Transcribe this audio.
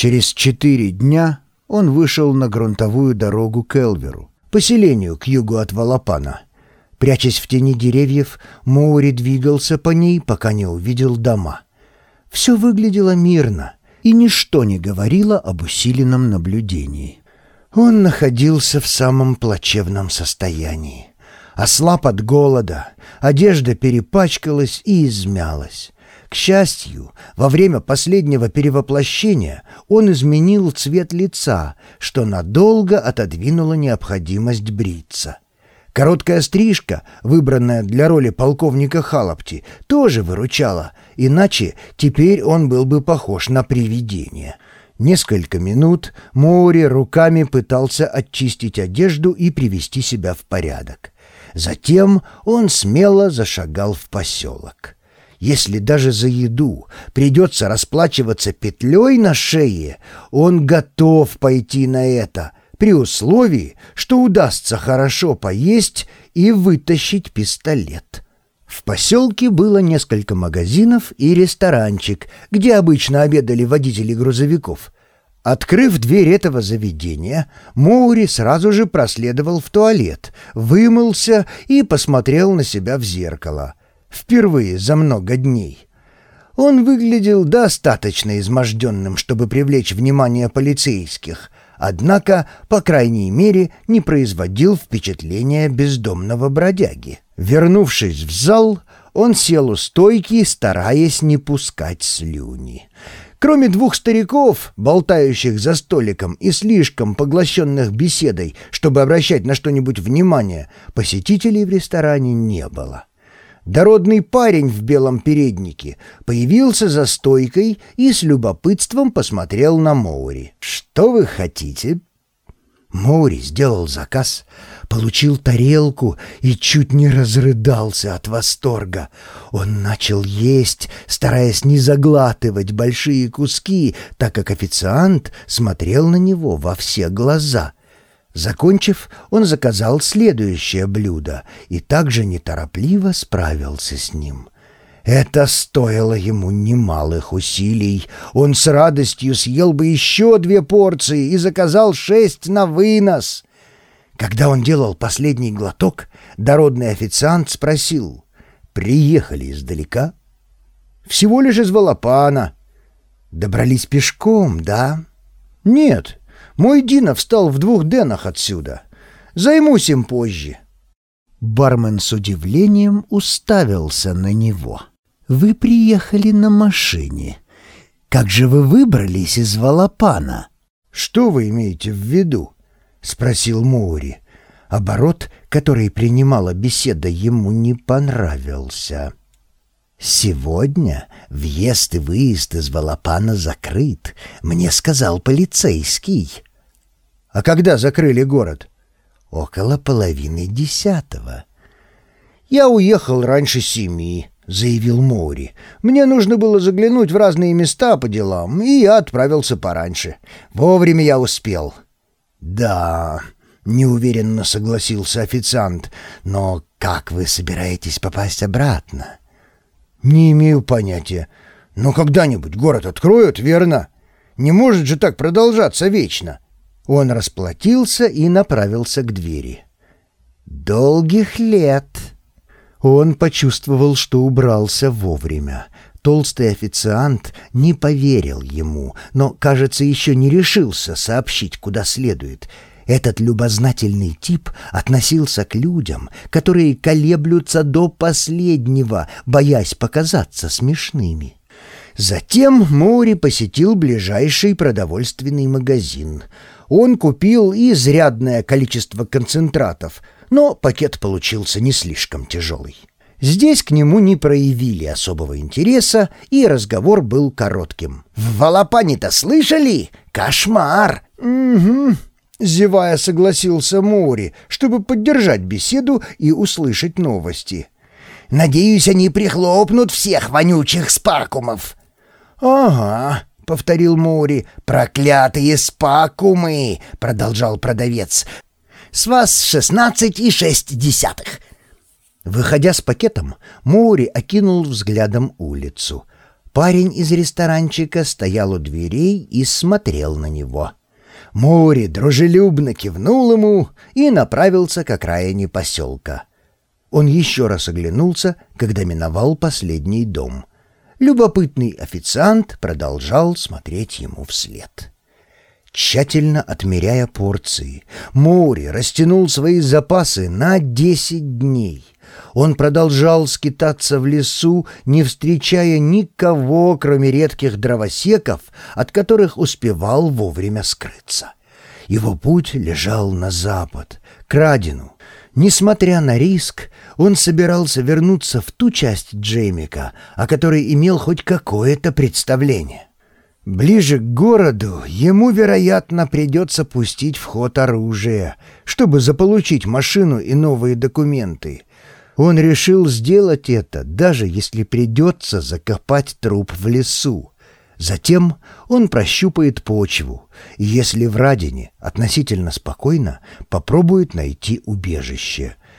Через четыре дня он вышел на грунтовую дорогу к Элверу, поселению к югу от Валапана. Прячась в тени деревьев, Моури двигался по ней, пока не увидел дома. Все выглядело мирно, и ничто не говорило об усиленном наблюдении. Он находился в самом плачевном состоянии. Ослаб от голода, одежда перепачкалась и измялась. К счастью, во время последнего перевоплощения он изменил цвет лица, что надолго отодвинуло необходимость бриться. Короткая стрижка, выбранная для роли полковника Халапти, тоже выручала, иначе теперь он был бы похож на привидение. Несколько минут Моури руками пытался очистить одежду и привести себя в порядок. Затем он смело зашагал в поселок. Если даже за еду придется расплачиваться петлей на шее, он готов пойти на это, при условии, что удастся хорошо поесть и вытащить пистолет. В поселке было несколько магазинов и ресторанчик, где обычно обедали водители грузовиков. Открыв дверь этого заведения, Моури сразу же проследовал в туалет, вымылся и посмотрел на себя в зеркало — Впервые за много дней. Он выглядел достаточно изможденным, чтобы привлечь внимание полицейских, однако, по крайней мере, не производил впечатления бездомного бродяги. Вернувшись в зал, он сел у стойки, стараясь не пускать слюни. Кроме двух стариков, болтающих за столиком и слишком поглощенных беседой, чтобы обращать на что-нибудь внимание, посетителей в ресторане не было. Дородный парень в белом переднике появился за стойкой и с любопытством посмотрел на Моури. «Что вы хотите?» Моури сделал заказ, получил тарелку и чуть не разрыдался от восторга. Он начал есть, стараясь не заглатывать большие куски, так как официант смотрел на него во все глаза — Закончив, он заказал следующее блюдо и также неторопливо справился с ним. Это стоило ему немалых усилий. Он с радостью съел бы еще две порции и заказал шесть на вынос. Когда он делал последний глоток, дородный официант спросил, «Приехали издалека?» «Всего лишь из Волопана». «Добрались пешком, да?» «Нет, мой Дина встал в двух денах отсюда. Займусь им позже». Бармен с удивлением уставился на него. «Вы приехали на машине. Как же вы выбрались из Валапана?» «Что вы имеете в виду?» — спросил Моури. Оборот, который принимала беседа, ему не понравился. «Сегодня въезд и выезд из Валапана закрыт, мне сказал полицейский». А когда закрыли город? Около половины десятого. Я уехал раньше семи, заявил Мори. Мне нужно было заглянуть в разные места по делам, и я отправился пораньше. Вовремя я успел. Да, неуверенно согласился официант. Но как вы собираетесь попасть обратно? Не имею понятия. Но когда-нибудь город откроют, верно? Не может же так продолжаться вечно. Он расплатился и направился к двери. «Долгих лет!» Он почувствовал, что убрался вовремя. Толстый официант не поверил ему, но, кажется, еще не решился сообщить, куда следует. Этот любознательный тип относился к людям, которые колеблются до последнего, боясь показаться смешными. Затем Мори посетил ближайший продовольственный магазин — он купил изрядное количество концентратов, но пакет получился не слишком тяжелый. Здесь к нему не проявили особого интереса, и разговор был коротким. «В Валапане-то слышали? Кошмар!» «Угу», — зевая согласился Мори, чтобы поддержать беседу и услышать новости. «Надеюсь, они прихлопнут всех вонючих спакумов». «Ага», — повторил Мори. «Проклятые спакумы!» — продолжал продавец. «С вас шестнадцать и шесть десятых». Выходя с пакетом, Мори окинул взглядом улицу. Парень из ресторанчика стоял у дверей и смотрел на него. Море дружелюбно кивнул ему и направился к окраине поселка. Он еще раз оглянулся, когда миновал последний дом. Любопытный официант продолжал смотреть ему вслед. Тщательно отмеряя порции, Моури растянул свои запасы на десять дней. Он продолжал скитаться в лесу, не встречая никого, кроме редких дровосеков, от которых успевал вовремя скрыться. Его путь лежал на запад, к Радину. Несмотря на риск, он собирался вернуться в ту часть Джеймика, о которой имел хоть какое-то представление. Ближе к городу ему, вероятно, придется пустить в ход оружие, чтобы заполучить машину и новые документы. Он решил сделать это, даже если придется закопать труп в лесу. Затем он прощупает почву, и если в Радине относительно спокойно, попробует найти убежище.